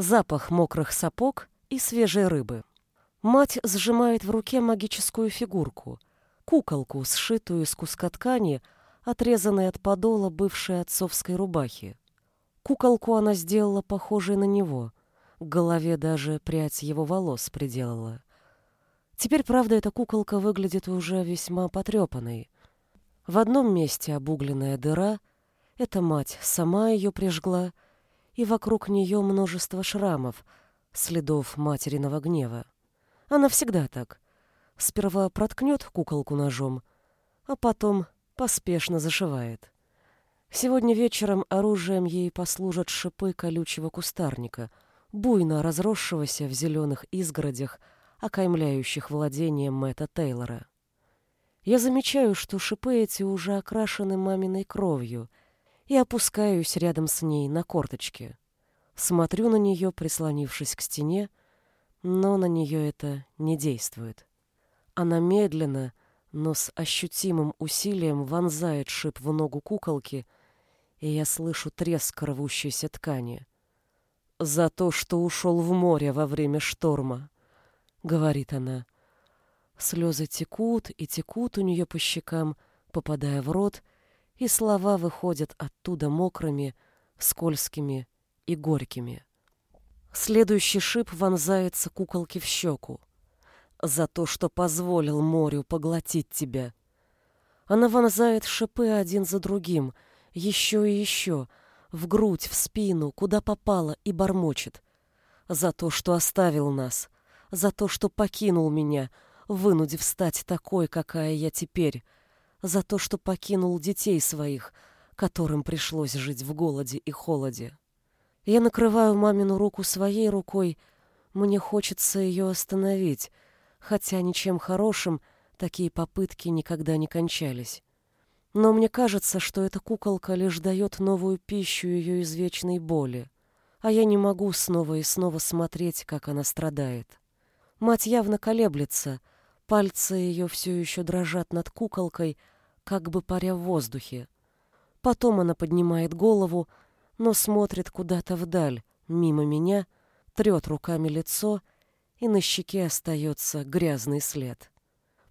Запах мокрых сапог и свежей рыбы. Мать сжимает в руке магическую фигурку, куколку, сшитую из куска ткани, отрезанной от подола бывшей отцовской рубахи. Куколку она сделала похожей на него, к голове даже прядь его волос приделала. Теперь, правда, эта куколка выглядит уже весьма потрепанной. В одном месте обугленная дыра, эта мать сама ее прижгла, и вокруг нее множество шрамов, следов материного гнева. Она всегда так. Сперва проткнет куколку ножом, а потом поспешно зашивает. Сегодня вечером оружием ей послужат шипы колючего кустарника, буйно разросшегося в зеленых изгородях, окаймляющих владение Мэтта Тейлора. Я замечаю, что шипы эти уже окрашены маминой кровью, и опускаюсь рядом с ней на корточки. Смотрю на нее, прислонившись к стене, но на нее это не действует. Она медленно, но с ощутимым усилием вонзает шип в ногу куколки, и я слышу треск рвущейся ткани. «За то, что ушел в море во время шторма», — говорит она. Слезы текут и текут у нее по щекам, попадая в рот, и слова выходят оттуда мокрыми, скользкими и горькими. Следующий шип вонзается куколке в щеку. За то, что позволил морю поглотить тебя. Она вонзает шипы один за другим, еще и еще, в грудь, в спину, куда попало, и бормочет. За то, что оставил нас — за то, что покинул меня, вынудив стать такой, какая я теперь, за то, что покинул детей своих, которым пришлось жить в голоде и холоде. Я накрываю мамину руку своей рукой, мне хочется ее остановить, хотя ничем хорошим такие попытки никогда не кончались. Но мне кажется, что эта куколка лишь дает новую пищу ее извечной боли, а я не могу снова и снова смотреть, как она страдает. Мать явно колеблется, пальцы ее все еще дрожат над куколкой, как бы паря в воздухе. Потом она поднимает голову, но смотрит куда-то вдаль, мимо меня, трет руками лицо, и на щеке остается грязный след.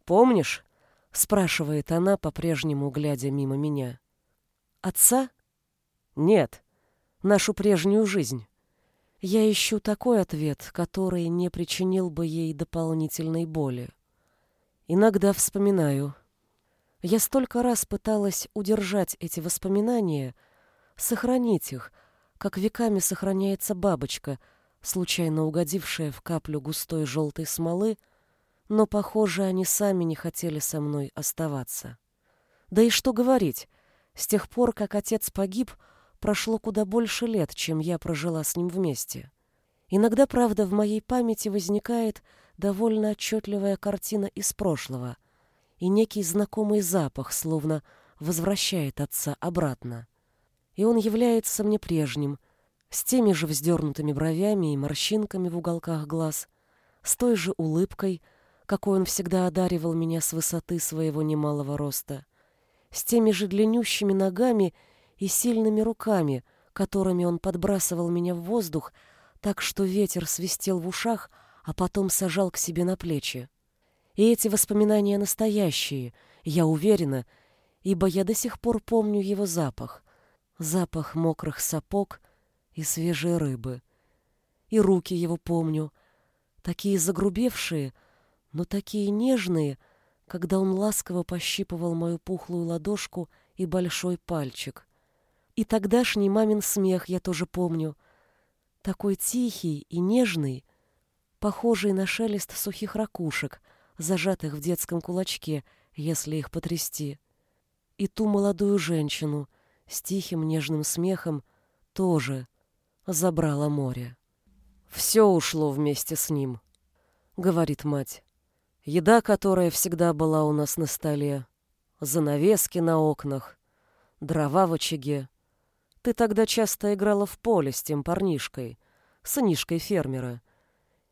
«Помнишь?» — спрашивает она, по-прежнему глядя мимо меня. «Отца?» «Нет, нашу прежнюю жизнь». Я ищу такой ответ, который не причинил бы ей дополнительной боли. Иногда вспоминаю. Я столько раз пыталась удержать эти воспоминания, сохранить их, как веками сохраняется бабочка, случайно угодившая в каплю густой желтой смолы, но, похоже, они сами не хотели со мной оставаться. Да и что говорить, с тех пор, как отец погиб, прошло куда больше лет, чем я прожила с ним вместе. Иногда, правда, в моей памяти возникает довольно отчетливая картина из прошлого, и некий знакомый запах словно возвращает отца обратно. И он является мне прежним, с теми же вздернутыми бровями и морщинками в уголках глаз, с той же улыбкой, какой он всегда одаривал меня с высоты своего немалого роста, с теми же длиннющими ногами и сильными руками, которыми он подбрасывал меня в воздух, так что ветер свистел в ушах, а потом сажал к себе на плечи. И эти воспоминания настоящие, я уверена, ибо я до сих пор помню его запах. Запах мокрых сапог и свежей рыбы. И руки его помню, такие загрубевшие, но такие нежные, когда он ласково пощипывал мою пухлую ладошку и большой пальчик. И тогдашний мамин смех я тоже помню. Такой тихий и нежный, похожий на шелест сухих ракушек, зажатых в детском кулачке, если их потрясти. И ту молодую женщину с тихим нежным смехом тоже забрало море. «Все ушло вместе с ним», — говорит мать. «Еда, которая всегда была у нас на столе, занавески на окнах, дрова в очаге, ты тогда часто играла в поле с тем парнишкой, сынишкой фермера.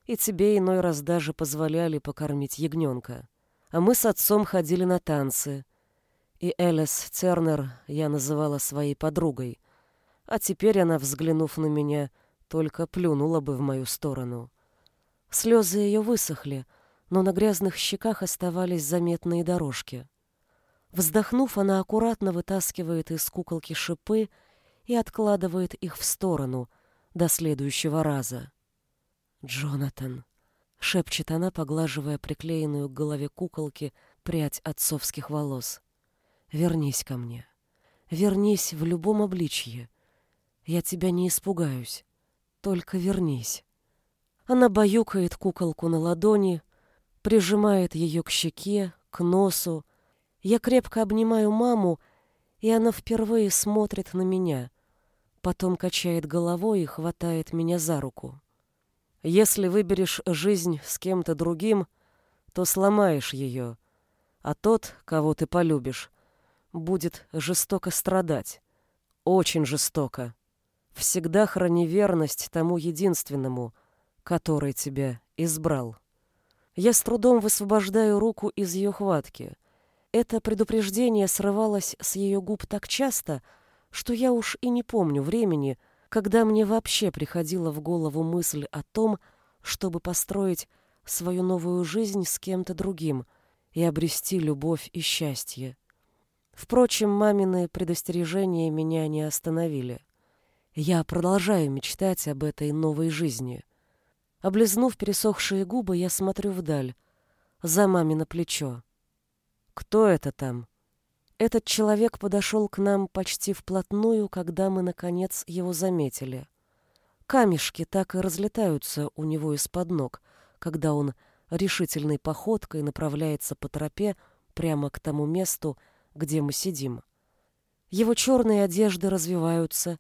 И тебе иной раз даже позволяли покормить ягненка. А мы с отцом ходили на танцы. И Элис Цернер я называла своей подругой. А теперь она, взглянув на меня, только плюнула бы в мою сторону. Слезы ее высохли, но на грязных щеках оставались заметные дорожки. Вздохнув, она аккуратно вытаскивает из куколки шипы и откладывает их в сторону до следующего раза. «Джонатан», — шепчет она, поглаживая приклеенную к голове куколки прядь отцовских волос, — «вернись ко мне. Вернись в любом обличье. Я тебя не испугаюсь. Только вернись». Она баюкает куколку на ладони, прижимает ее к щеке, к носу. Я крепко обнимаю маму, и она впервые смотрит на меня. Потом качает головой и хватает меня за руку. Если выберешь жизнь с кем-то другим, то сломаешь ее, а тот, кого ты полюбишь, будет жестоко страдать. Очень жестоко. Всегда храни верность тому единственному — который тебя избрал. Я с трудом высвобождаю руку из ее хватки. Это предупреждение срывалось с ее губ так часто, что я уж и не помню времени, когда мне вообще приходила в голову мысль о том, чтобы построить свою новую жизнь с кем-то другим и обрести любовь и счастье. Впрочем, мамины предостережения меня не остановили. Я продолжаю мечтать об этой новой жизни. Облизнув пересохшие губы, я смотрю вдаль, за маме на плечо. «Кто это там?» Этот человек подошел к нам почти вплотную, когда мы, наконец, его заметили. Камешки так и разлетаются у него из-под ног, когда он решительной походкой направляется по тропе прямо к тому месту, где мы сидим. Его черные одежды развиваются,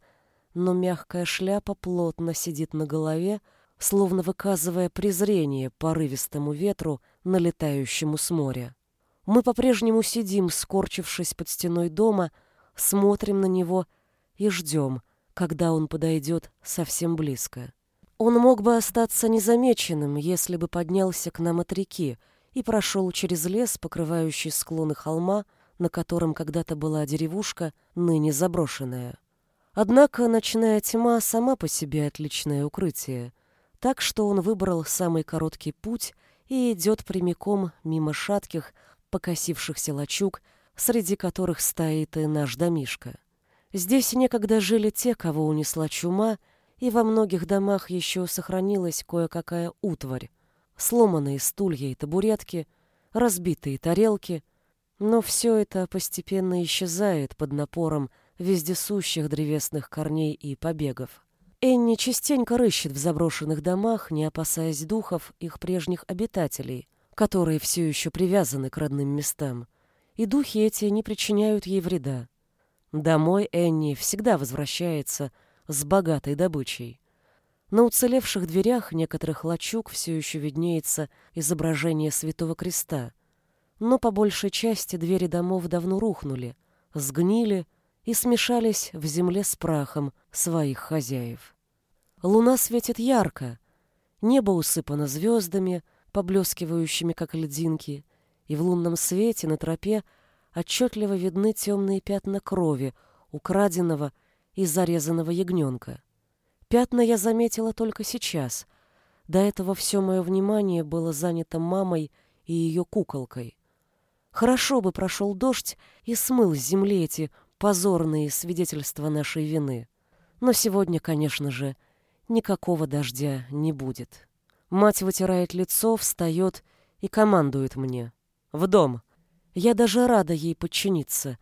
но мягкая шляпа плотно сидит на голове, словно выказывая презрение порывистому ветру, налетающему с моря. Мы по-прежнему сидим, скорчившись под стеной дома, смотрим на него и ждем, когда он подойдет совсем близко. Он мог бы остаться незамеченным, если бы поднялся к нам от реки и прошел через лес, покрывающий склоны холма, на котором когда-то была деревушка, ныне заброшенная. Однако ночная тьма сама по себе отличное укрытие — так что он выбрал самый короткий путь и идет прямиком мимо шатких, покосившихся лачуг, среди которых стоит и наш домишка. Здесь некогда жили те, кого унесла чума, и во многих домах еще сохранилась кое-какая утварь, сломанные стулья и табуретки, разбитые тарелки, но все это постепенно исчезает под напором вездесущих древесных корней и побегов. Энни частенько рыщет в заброшенных домах, не опасаясь духов их прежних обитателей, которые все еще привязаны к родным местам, и духи эти не причиняют ей вреда. Домой Энни всегда возвращается с богатой добычей. На уцелевших дверях некоторых лачуг все еще виднеется изображение Святого Креста, но по большей части двери домов давно рухнули, сгнили и смешались в земле с прахом своих хозяев. Луна светит ярко, небо усыпано звездами, поблескивающими, как льдинки, и в лунном свете на тропе отчетливо видны темные пятна крови, украденного и зарезанного ягненка. Пятна я заметила только сейчас. До этого все мое внимание было занято мамой и ее куколкой. Хорошо бы прошел дождь и смыл с земли эти позорные свидетельства нашей вины. Но сегодня, конечно же, никакого дождя не будет. Мать вытирает лицо, встает и командует мне. В дом. Я даже рада ей подчиниться.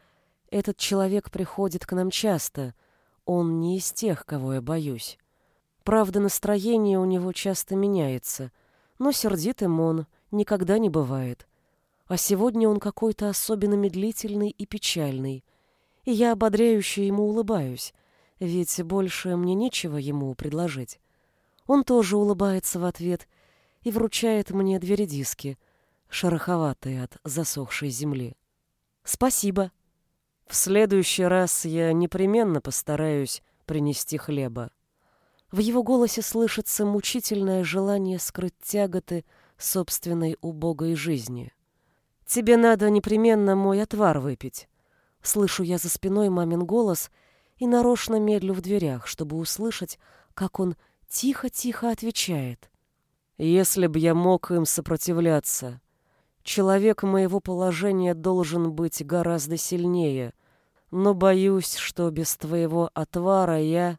Этот человек приходит к нам часто. Он не из тех, кого я боюсь. Правда, настроение у него часто меняется, но сердитым он никогда не бывает. А сегодня он какой-то особенно медлительный и печальный — и я ободряюще ему улыбаюсь, ведь больше мне нечего ему предложить. Он тоже улыбается в ответ и вручает мне две редиски, шероховатые от засохшей земли. «Спасибо. В следующий раз я непременно постараюсь принести хлеба». В его голосе слышится мучительное желание скрыть тяготы собственной убогой жизни. «Тебе надо непременно мой отвар выпить. Слышу я за спиной мамин голос и нарочно медлю в дверях, чтобы услышать, как он тихо-тихо отвечает. «Если б я мог им сопротивляться, человек моего положения должен быть гораздо сильнее, но боюсь, что без твоего отвара я...»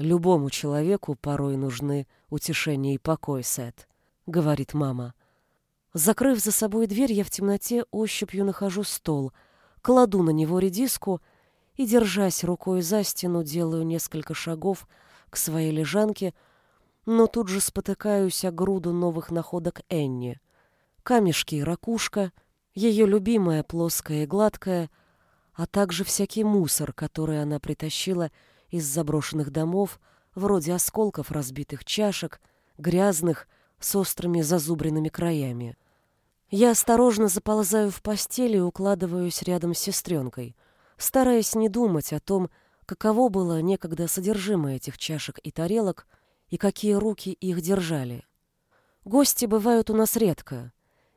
Любому человеку порой нужны утешение и покой, Сет, говорит мама. Закрыв за собой дверь, я в темноте ощупью нахожу стол, кладу на него редиску и, держась рукой за стену, делаю несколько шагов к своей лежанке, но тут же спотыкаюсь о груду новых находок Энни. Камешки и ракушка, ее любимая плоская и гладкая, а также всякий мусор, который она притащила из заброшенных домов, вроде осколков разбитых чашек, грязных, с острыми зазубренными краями. Я осторожно заползаю в постель и укладываюсь рядом с сестренкой, стараясь не думать о том, каково было некогда содержимое этих чашек и тарелок, и какие руки их держали. Гости бывают у нас редко,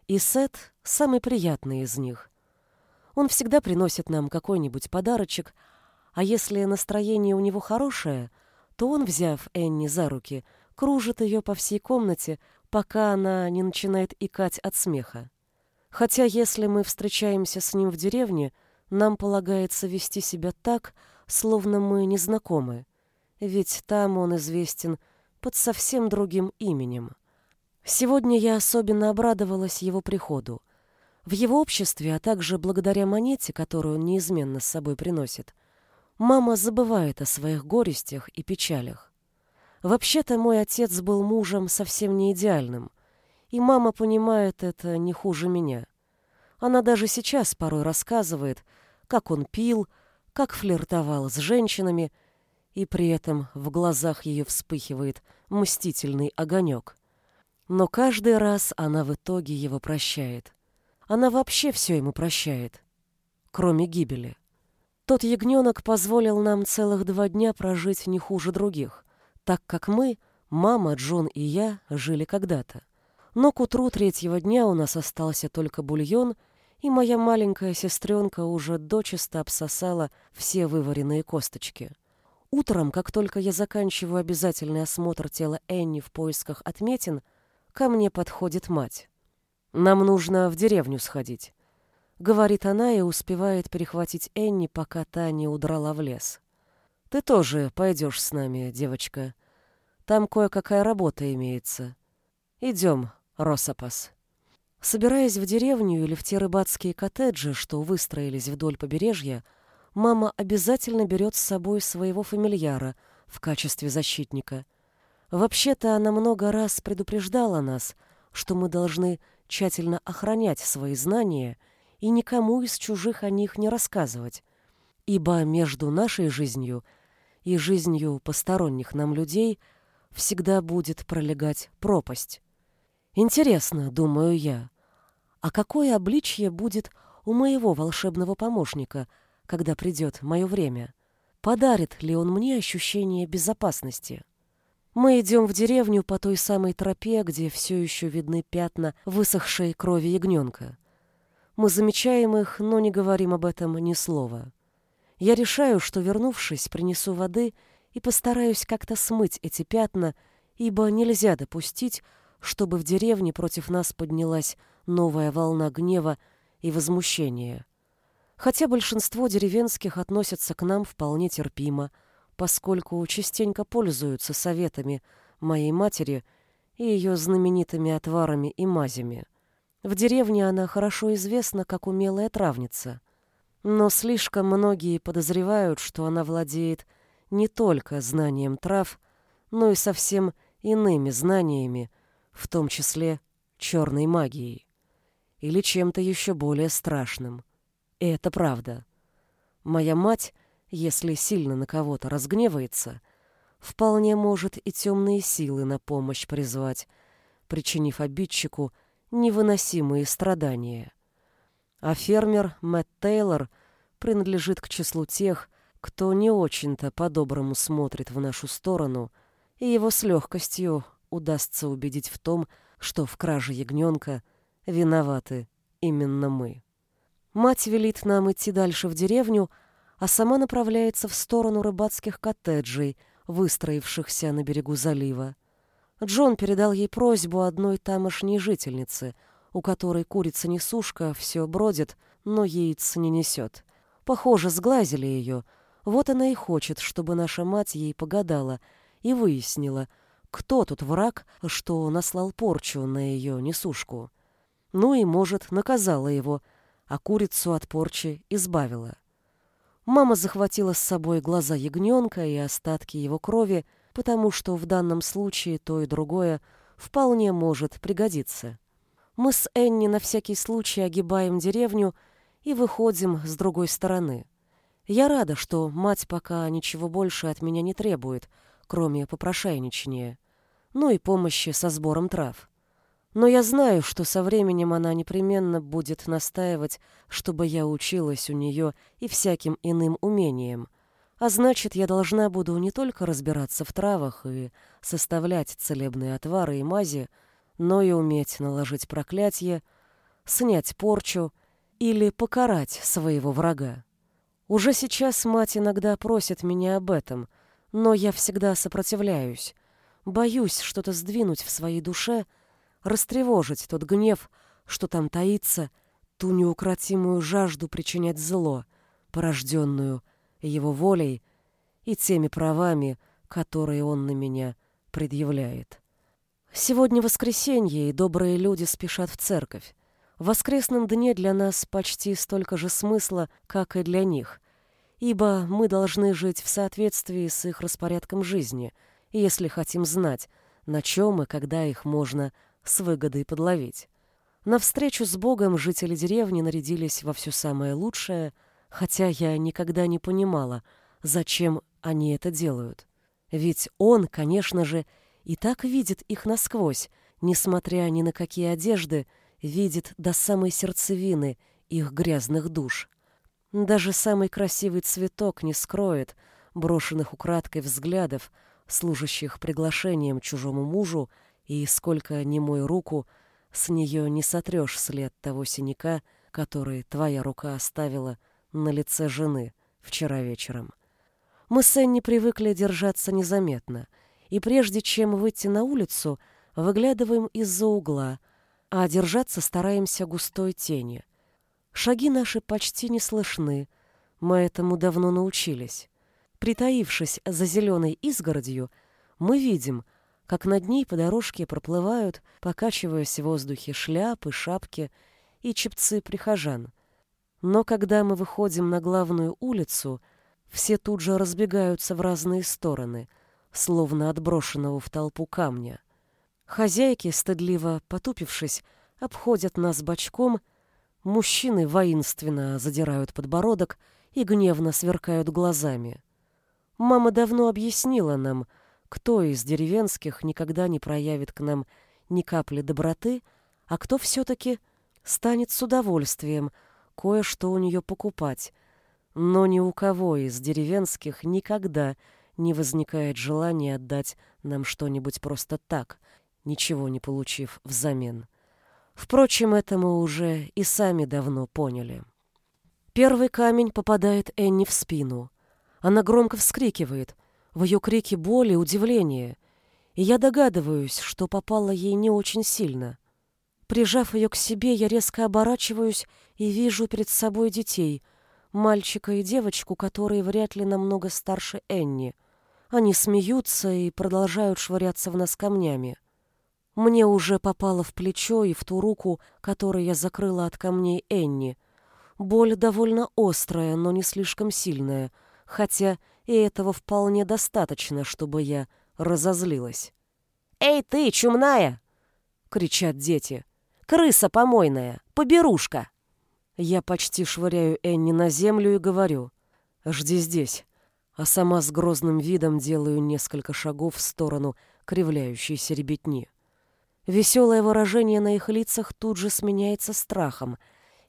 и Сет — самый приятный из них. Он всегда приносит нам какой-нибудь подарочек, а если настроение у него хорошее, то он, взяв Энни за руки, кружит ее по всей комнате, пока она не начинает икать от смеха. Хотя если мы встречаемся с ним в деревне, нам полагается вести себя так, словно мы не знакомы, ведь там он известен под совсем другим именем. Сегодня я особенно обрадовалась его приходу. В его обществе, а также благодаря монете, которую он неизменно с собой приносит, мама забывает о своих горестях и печалях. Вообще-то мой отец был мужем совсем не идеальным, и мама понимает это не хуже меня. Она даже сейчас порой рассказывает, как он пил, как флиртовал с женщинами, и при этом в глазах ее вспыхивает мстительный огонек. Но каждый раз она в итоге его прощает. Она вообще все ему прощает, кроме гибели. Тот ягненок позволил нам целых два дня прожить не хуже других, так как мы, мама, Джон и я, жили когда-то. Но к утру третьего дня у нас остался только бульон, и моя маленькая сестренка уже дочисто обсосала все вываренные косточки. Утром, как только я заканчиваю обязательный осмотр тела Энни в поисках отметин, ко мне подходит мать. «Нам нужно в деревню сходить говорит она и успевает перехватить Энни, пока та не удрала в лес. Ты тоже пойдешь с нами, девочка. Там кое-какая работа имеется. Идем, Росопас. Собираясь в деревню или в те рыбацкие коттеджи, что выстроились вдоль побережья, мама обязательно берет с собой своего фамильяра в качестве защитника. Вообще-то она много раз предупреждала нас, что мы должны тщательно охранять свои знания — и никому из чужих о них не рассказывать, ибо между нашей жизнью и жизнью посторонних нам людей всегда будет пролегать пропасть. Интересно, думаю я, а какое обличье будет у моего волшебного помощника, когда придет мое время? Подарит ли он мне ощущение безопасности? Мы идем в деревню по той самой тропе, где все еще видны пятна высохшей крови ягненка. Мы замечаем их, но не говорим об этом ни слова. Я решаю, что, вернувшись, принесу воды и постараюсь как-то смыть эти пятна, ибо нельзя допустить, чтобы в деревне против нас поднялась новая волна гнева и возмущения. Хотя большинство деревенских относятся к нам вполне терпимо, поскольку частенько пользуются советами моей матери и ее знаменитыми отварами и мазями. В деревне она хорошо известна как умелая травница. Но слишком многие подозревают, что она владеет не только знанием трав, но и совсем иными знаниями, в том числе черной магией. Или чем-то еще более страшным. И это правда. Моя мать, если сильно на кого-то разгневается, вполне может и темные силы на помощь призвать, причинив обидчику невыносимые страдания. А фермер Мэтт Тейлор принадлежит к числу тех, кто не очень-то по-доброму смотрит в нашу сторону, и его с легкостью удастся убедить в том, что в краже ягненка виноваты именно мы. Мать велит нам идти дальше в деревню, а сама направляется в сторону рыбацких коттеджей, выстроившихся на берегу залива. Джон передал ей просьбу одной тамошней жительницы, у которой курица-несушка все бродит, но яиц не несет. Похоже, сглазили ее. Вот она и хочет, чтобы наша мать ей погадала и выяснила, кто тут враг, что наслал порчу на ее несушку. Ну и, может, наказала его, а курицу от порчи избавила. Мама захватила с собой глаза ягненка и остатки его крови, потому что в данном случае то и другое вполне может пригодиться. Мы с Энни на всякий случай огибаем деревню и выходим с другой стороны. Я рада, что мать пока ничего больше от меня не требует, кроме попрошайничания, ну и помощи со сбором трав. Но я знаю, что со временем она непременно будет настаивать, чтобы я училась у нее и всяким иным умениям, а значит, я должна буду не только разбираться в травах и составлять целебные отвары и мази, но и уметь наложить проклятие, снять порчу или покарать своего врага. Уже сейчас мать иногда просит меня об этом, но я всегда сопротивляюсь, боюсь что-то сдвинуть в своей душе, растревожить тот гнев, что там таится, ту неукротимую жажду причинять зло, порожденную его волей и теми правами, которые он на меня предъявляет. Сегодня воскресенье, и добрые люди спешат в церковь. В воскресном дне для нас почти столько же смысла, как и для них, ибо мы должны жить в соответствии с их распорядком жизни, если хотим знать, на чем и когда их можно с выгодой подловить. На встречу с Богом жители деревни нарядились во все самое лучшее, хотя я никогда не понимала, зачем они это делают. Ведь он, конечно же, и так видит их насквозь, несмотря ни на какие одежды, видит до самой сердцевины их грязных душ. Даже самый красивый цветок не скроет брошенных украдкой взглядов, служащих приглашением чужому мужу, и сколько ни мой руку, с нее не сотрешь след того синяка, который твоя рука оставила на лице жены вчера вечером. Мы с Энни привыкли держаться незаметно, и прежде чем выйти на улицу, выглядываем из-за угла, а держаться стараемся густой тени. Шаги наши почти не слышны, мы этому давно научились. Притаившись за зеленой изгородью, мы видим, как над ней по дорожке проплывают, покачиваясь в воздухе, шляпы, шапки и чепцы прихожан — но когда мы выходим на главную улицу, все тут же разбегаются в разные стороны, словно отброшенного в толпу камня. Хозяйки, стыдливо потупившись, обходят нас бочком, мужчины воинственно задирают подбородок и гневно сверкают глазами. Мама давно объяснила нам, кто из деревенских никогда не проявит к нам ни капли доброты, а кто все-таки станет с удовольствием кое-что у нее покупать, но ни у кого из деревенских никогда не возникает желания отдать нам что-нибудь просто так, ничего не получив взамен. Впрочем, это мы уже и сами давно поняли. Первый камень попадает Энни в спину. Она громко вскрикивает. В ее крике боли и удивление. И я догадываюсь, что попало ей не очень сильно. Прижав ее к себе, я резко оборачиваюсь и вижу перед собой детей, мальчика и девочку, которые вряд ли намного старше Энни. Они смеются и продолжают швыряться в нас камнями. Мне уже попало в плечо и в ту руку, которой я закрыла от камней Энни. Боль довольно острая, но не слишком сильная, хотя и этого вполне достаточно, чтобы я разозлилась. «Эй ты, чумная!» — кричат дети. Крыса помойная, поберушка. Я почти швыряю Энни на землю и говорю «Жди здесь», а сама с грозным видом делаю несколько шагов в сторону кривляющейся ребятни. Веселое выражение на их лицах тут же сменяется страхом,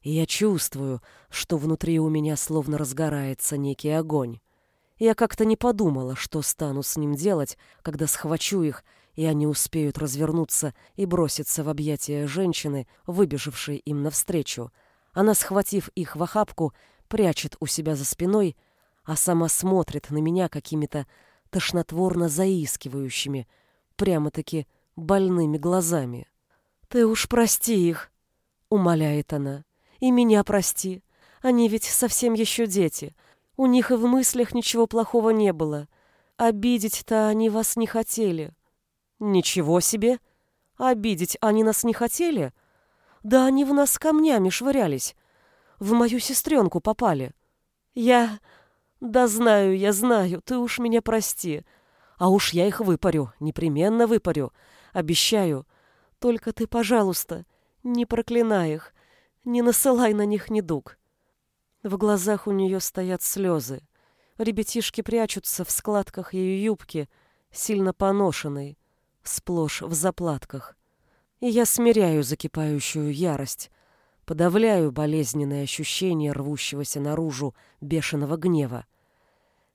и я чувствую, что внутри у меня словно разгорается некий огонь. Я как-то не подумала, что стану с ним делать, когда схвачу их и они успеют развернуться и броситься в объятия женщины, выбежавшей им навстречу. Она, схватив их в охапку, прячет у себя за спиной, а сама смотрит на меня какими-то тошнотворно заискивающими, прямо-таки больными глазами. «Ты уж прости их», — умоляет она, — «и меня прости. Они ведь совсем еще дети. У них и в мыслях ничего плохого не было. Обидеть-то они вас не хотели». «Ничего себе! Обидеть они нас не хотели? Да они в нас камнями швырялись. В мою сестренку попали. Я... Да знаю, я знаю, ты уж меня прости. А уж я их выпарю, непременно выпарю. Обещаю. Только ты, пожалуйста, не проклинай их, не насылай на них недуг. В глазах у нее стоят слезы. Ребятишки прячутся в складках ее юбки, сильно поношенной, сплошь в заплатках. И я смиряю закипающую ярость, подавляю болезненное ощущение рвущегося наружу бешеного гнева.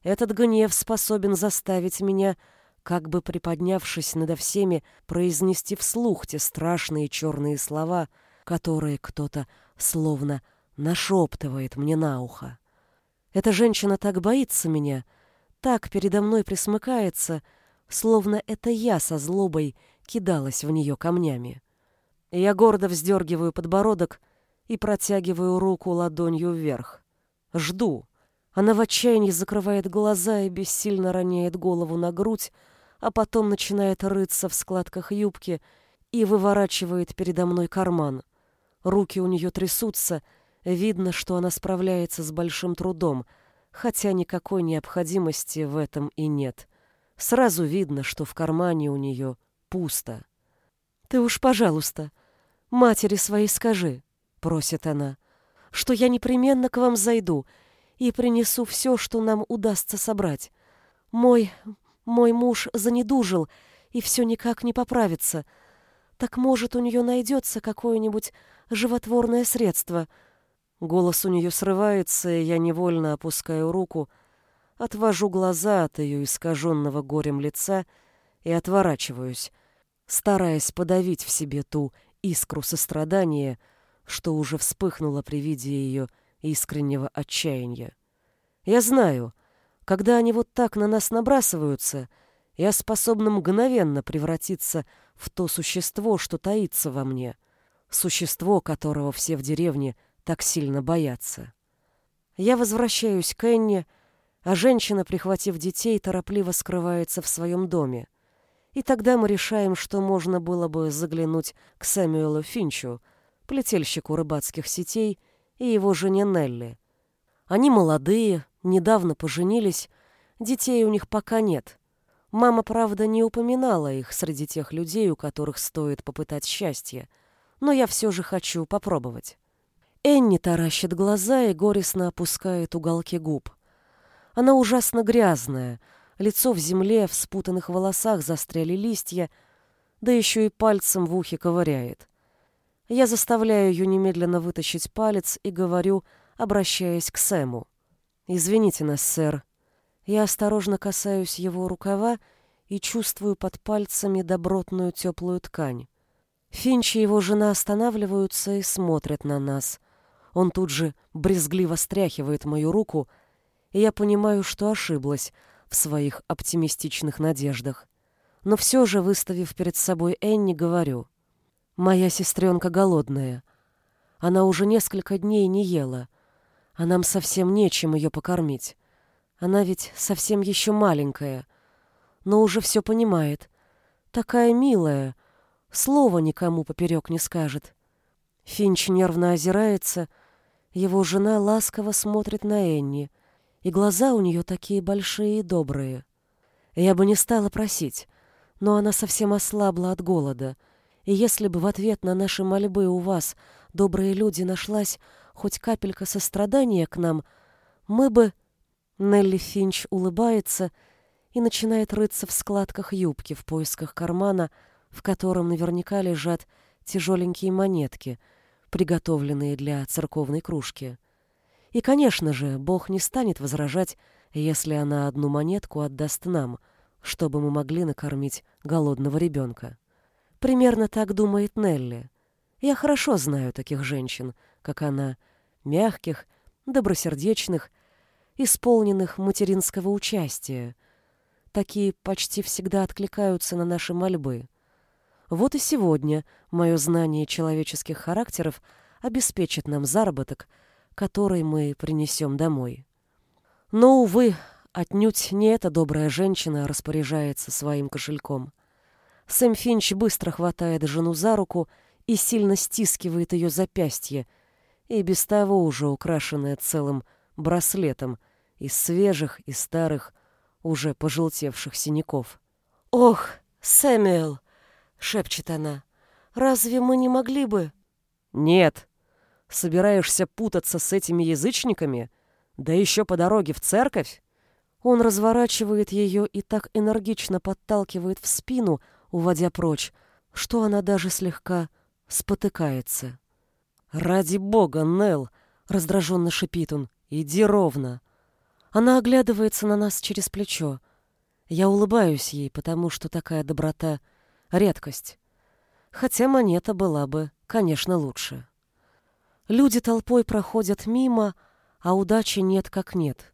Этот гнев способен заставить меня, как бы приподнявшись надо всеми, произнести вслух те страшные черные слова, которые кто-то словно нашептывает мне на ухо. Эта женщина так боится меня, так передо мной присмыкается, словно это я со злобой кидалась в нее камнями. Я гордо вздергиваю подбородок и протягиваю руку ладонью вверх. Жду. Она в отчаянии закрывает глаза и бессильно роняет голову на грудь, а потом начинает рыться в складках юбки и выворачивает передо мной карман. Руки у нее трясутся, видно, что она справляется с большим трудом, хотя никакой необходимости в этом и нет. Сразу видно, что в кармане у нее пусто. «Ты уж, пожалуйста, матери своей скажи», — просит она, — «что я непременно к вам зайду и принесу все, что нам удастся собрать. Мой... мой муж занедужил и все никак не поправится. Так, может, у нее найдется какое-нибудь животворное средство». Голос у нее срывается, и я невольно опускаю руку, отвожу глаза от ее искаженного горем лица и отворачиваюсь, стараясь подавить в себе ту искру сострадания, что уже вспыхнула при виде ее искреннего отчаяния. Я знаю, когда они вот так на нас набрасываются, я способна мгновенно превратиться в то существо, что таится во мне, существо, которого все в деревне так сильно боятся. Я возвращаюсь к Энне, а женщина, прихватив детей, торопливо скрывается в своем доме. И тогда мы решаем, что можно было бы заглянуть к Сэмюэлу Финчу, плетельщику рыбацких сетей, и его жене Нелли. Они молодые, недавно поженились, детей у них пока нет. Мама, правда, не упоминала их среди тех людей, у которых стоит попытать счастье, но я все же хочу попробовать. Энни таращит глаза и горестно опускает уголки губ. Она ужасно грязная, лицо в земле, в спутанных волосах застряли листья, да еще и пальцем в ухе ковыряет. Я заставляю ее немедленно вытащить палец и говорю, обращаясь к Сэму. «Извините нас, сэр». Я осторожно касаюсь его рукава и чувствую под пальцами добротную теплую ткань. Финч и его жена останавливаются и смотрят на нас. Он тут же брезгливо стряхивает мою руку, и я понимаю, что ошиблась в своих оптимистичных надеждах. Но все же, выставив перед собой Энни, говорю, «Моя сестренка голодная. Она уже несколько дней не ела, а нам совсем нечем ее покормить. Она ведь совсем еще маленькая, но уже все понимает. Такая милая, слова никому поперек не скажет». Финч нервно озирается, его жена ласково смотрит на Энни — и глаза у нее такие большие и добрые. Я бы не стала просить, но она совсем ослабла от голода, и если бы в ответ на наши мольбы у вас, добрые люди, нашлась хоть капелька сострадания к нам, мы бы... Нелли Финч улыбается и начинает рыться в складках юбки в поисках кармана, в котором наверняка лежат тяжеленькие монетки, приготовленные для церковной кружки. И, конечно же, Бог не станет возражать, если она одну монетку отдаст нам, чтобы мы могли накормить голодного ребенка. Примерно так думает Нелли. Я хорошо знаю таких женщин, как она, мягких, добросердечных, исполненных материнского участия, Такие почти всегда откликаются на наши мольбы. Вот и сегодня мое знание человеческих характеров обеспечит нам заработок, который мы принесем домой. Но, увы, отнюдь не эта добрая женщина распоряжается своим кошельком. Сэм Финч быстро хватает жену за руку и сильно стискивает ее запястье, и без того уже украшенное целым браслетом из свежих и старых, уже пожелтевших синяков. «Ох, Сэмюэл!» — шепчет она. «Разве мы не могли бы...» «Нет. Собираешься путаться с этими язычниками? Да еще по дороге в церковь?» Он разворачивает ее и так энергично подталкивает в спину, уводя прочь, что она даже слегка спотыкается. «Ради бога, Нелл!» — раздраженно шипит он. «Иди ровно!» Она оглядывается на нас через плечо. Я улыбаюсь ей, потому что такая доброта — редкость. Хотя монета была бы, конечно, лучше. Люди толпой проходят мимо, а удачи нет как нет.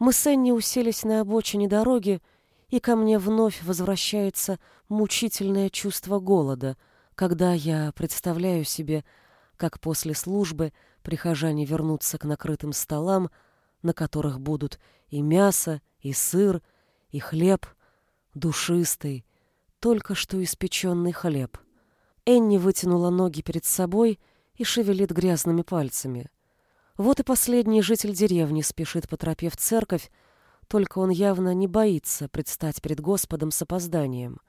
Мы с Энни уселись на обочине дороги, и ко мне вновь возвращается мучительное чувство голода, когда я представляю себе, как после службы прихожане вернутся к накрытым столам, на которых будут и мясо, и сыр, и хлеб, душистый, только что испеченный хлеб. Энни вытянула ноги перед собой и шевелит грязными пальцами. Вот и последний житель деревни спешит по тропе в церковь, только он явно не боится предстать перед Господом с опозданием.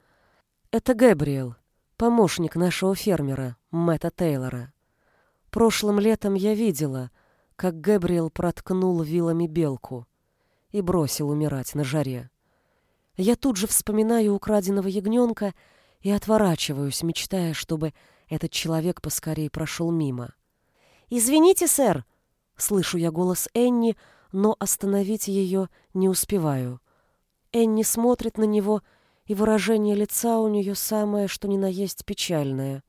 Это Гэбриэл, помощник нашего фермера, Мэтта Тейлора. Прошлым летом я видела, как Гэбриэл проткнул вилами белку и бросил умирать на жаре. Я тут же вспоминаю украденного ягненка и отворачиваюсь, мечтая, чтобы этот человек поскорее прошел мимо. «Извините, сэр!» — слышу я голос Энни, но остановить ее не успеваю. Энни смотрит на него, и выражение лица у нее самое, что ни на есть печальное.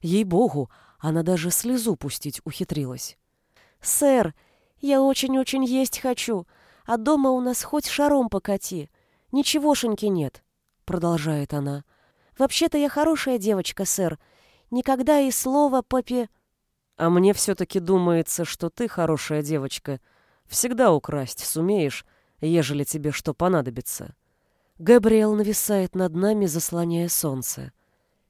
Ей-богу, она даже слезу пустить ухитрилась. «Сэр, я очень-очень есть хочу, а дома у нас хоть шаром покати. Ничегошеньки нет», — продолжает она. «Вообще-то я хорошая девочка, сэр. Никогда и слова попе...» «А мне все-таки думается, что ты хорошая девочка», Всегда украсть сумеешь, ежели тебе что понадобится. Габриэл нависает над нами, заслоняя солнце.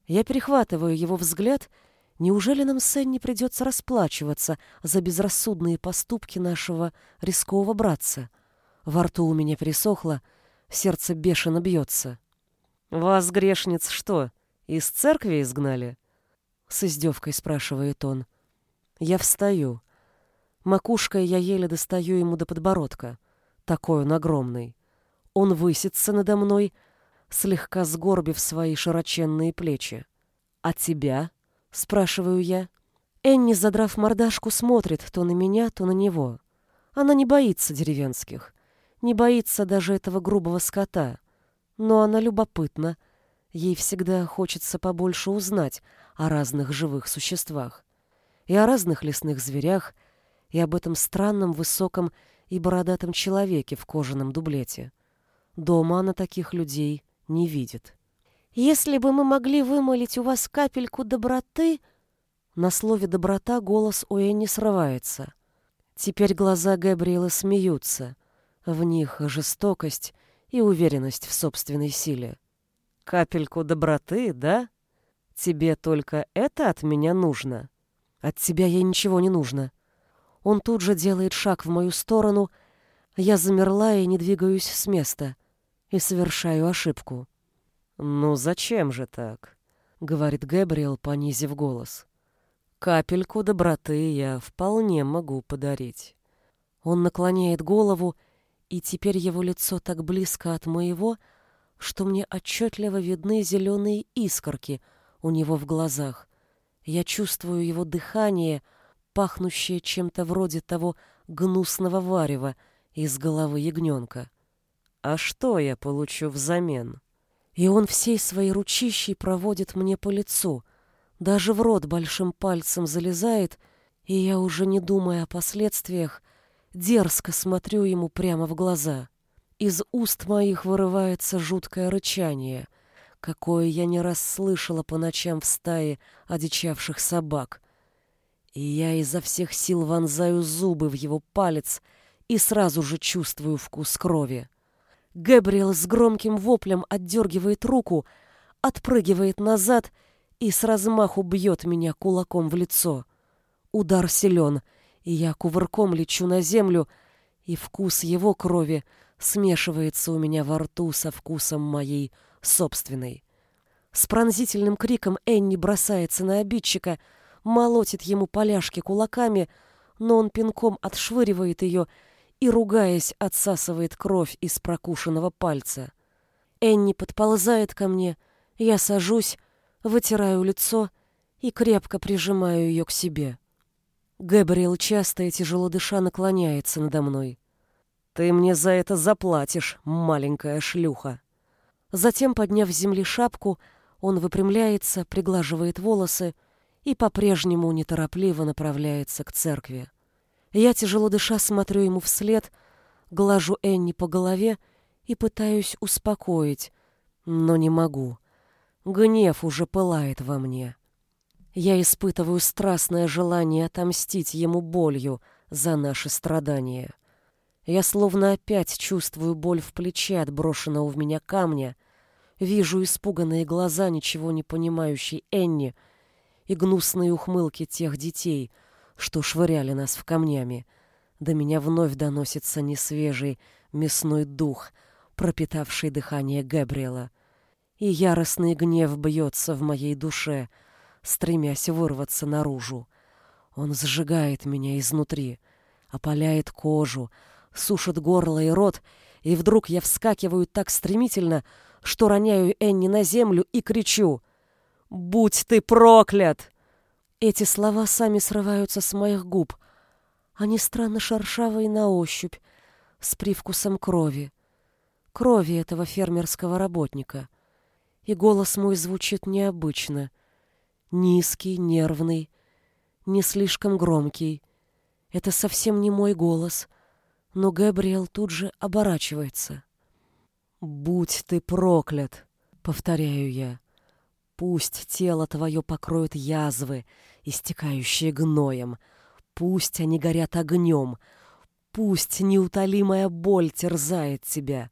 Я перехватываю его взгляд. Неужели нам с Энни придется расплачиваться за безрассудные поступки нашего рискового братца? Во рту у меня пересохло, сердце бешено бьется. «Вас, грешниц, что, из церкви изгнали?» С издевкой спрашивает он. Я встаю. Макушкой я еле достаю ему до подбородка. Такой он огромный. Он высится надо мной, слегка сгорбив свои широченные плечи. «А тебя?» — спрашиваю я. Энни, задрав мордашку, смотрит то на меня, то на него. Она не боится деревенских, не боится даже этого грубого скота. Но она любопытна. Ей всегда хочется побольше узнать о разных живых существах. И о разных лесных зверях, и об этом странном, высоком и бородатом человеке в кожаном дублете. Дома она таких людей не видит. «Если бы мы могли вымолить у вас капельку доброты...» На слове «доброта» голос у Энни срывается. Теперь глаза Габриэла смеются. В них жестокость и уверенность в собственной силе. «Капельку доброты, да? Тебе только это от меня нужно? От тебя ей ничего не нужно. Он тут же делает шаг в мою сторону. Я замерла и не двигаюсь с места. И совершаю ошибку. «Ну зачем же так?» — говорит Гэбриэл, понизив голос. «Капельку доброты я вполне могу подарить». Он наклоняет голову, и теперь его лицо так близко от моего, что мне отчетливо видны зеленые искорки у него в глазах. Я чувствую его дыхание — пахнущее чем-то вроде того гнусного варева из головы ягненка. А что я получу взамен? И он всей своей ручищей проводит мне по лицу, даже в рот большим пальцем залезает, и я уже не думая о последствиях, дерзко смотрю ему прямо в глаза. Из уст моих вырывается жуткое рычание, какое я не раз слышала по ночам в стае одичавших собак. И я изо всех сил вонзаю зубы в его палец и сразу же чувствую вкус крови. Гэбриэл с громким воплем отдергивает руку, отпрыгивает назад и с размаху бьет меня кулаком в лицо. Удар силен, и я кувырком лечу на землю, и вкус его крови смешивается у меня во рту со вкусом моей собственной. С пронзительным криком Энни бросается на обидчика, молотит ему поляшки кулаками, но он пинком отшвыривает ее ругаясь, отсасывает кровь из прокушенного пальца. Энни подползает ко мне, я сажусь, вытираю лицо и крепко прижимаю ее к себе. Гэбриэл часто и тяжело дыша наклоняется надо мной. «Ты мне за это заплатишь, маленькая шлюха!» Затем, подняв с земли шапку, он выпрямляется, приглаживает волосы и по-прежнему неторопливо направляется к церкви. Я, тяжело дыша, смотрю ему вслед, глажу Энни по голове и пытаюсь успокоить, но не могу. Гнев уже пылает во мне. Я испытываю страстное желание отомстить ему болью за наши страдания. Я словно опять чувствую боль в плече от брошенного в меня камня, вижу испуганные глаза ничего не понимающей Энни и гнусные ухмылки тех детей — что швыряли нас в камнями. До меня вновь доносится несвежий мясной дух, пропитавший дыхание Габриэла. И яростный гнев бьется в моей душе, стремясь вырваться наружу. Он сжигает меня изнутри, опаляет кожу, сушит горло и рот, и вдруг я вскакиваю так стремительно, что роняю Энни на землю и кричу «Будь ты проклят!» Эти слова сами срываются с моих губ. Они странно шершавые на ощупь, с привкусом крови. Крови этого фермерского работника. И голос мой звучит необычно. Низкий, нервный, не слишком громкий. Это совсем не мой голос, но Габриэл тут же оборачивается. «Будь ты проклят!» — повторяю я. «Пусть тело твое покроют язвы, истекающие гноем. Пусть они горят огнем. Пусть неутолимая боль терзает тебя.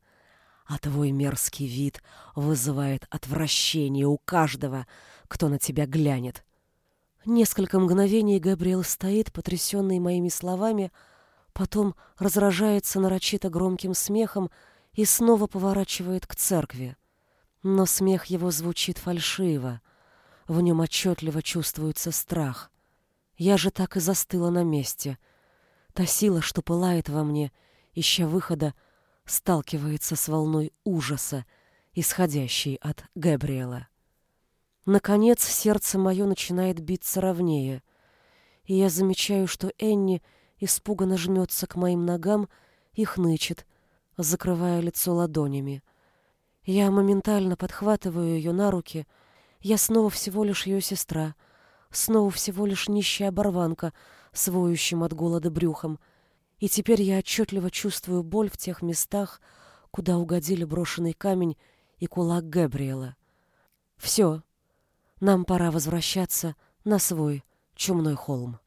А твой мерзкий вид вызывает отвращение у каждого, кто на тебя глянет. Несколько мгновений Габриэл стоит, потрясенный моими словами, потом разражается нарочито громким смехом и снова поворачивает к церкви. Но смех его звучит фальшиво. В нем отчетливо чувствуется страх. Я же так и застыла на месте. Та сила, что пылает во мне, ища выхода, сталкивается с волной ужаса, исходящей от Габриэла. Наконец, сердце мое начинает биться ровнее, и я замечаю, что Энни испуганно жмется к моим ногам и хнычет, закрывая лицо ладонями. Я моментально подхватываю ее на руки — я снова всего лишь ее сестра, снова всего лишь нищая оборванка с воющим от голода брюхом. И теперь я отчетливо чувствую боль в тех местах, куда угодили брошенный камень и кулак Габриэла. Все, нам пора возвращаться на свой чумной холм.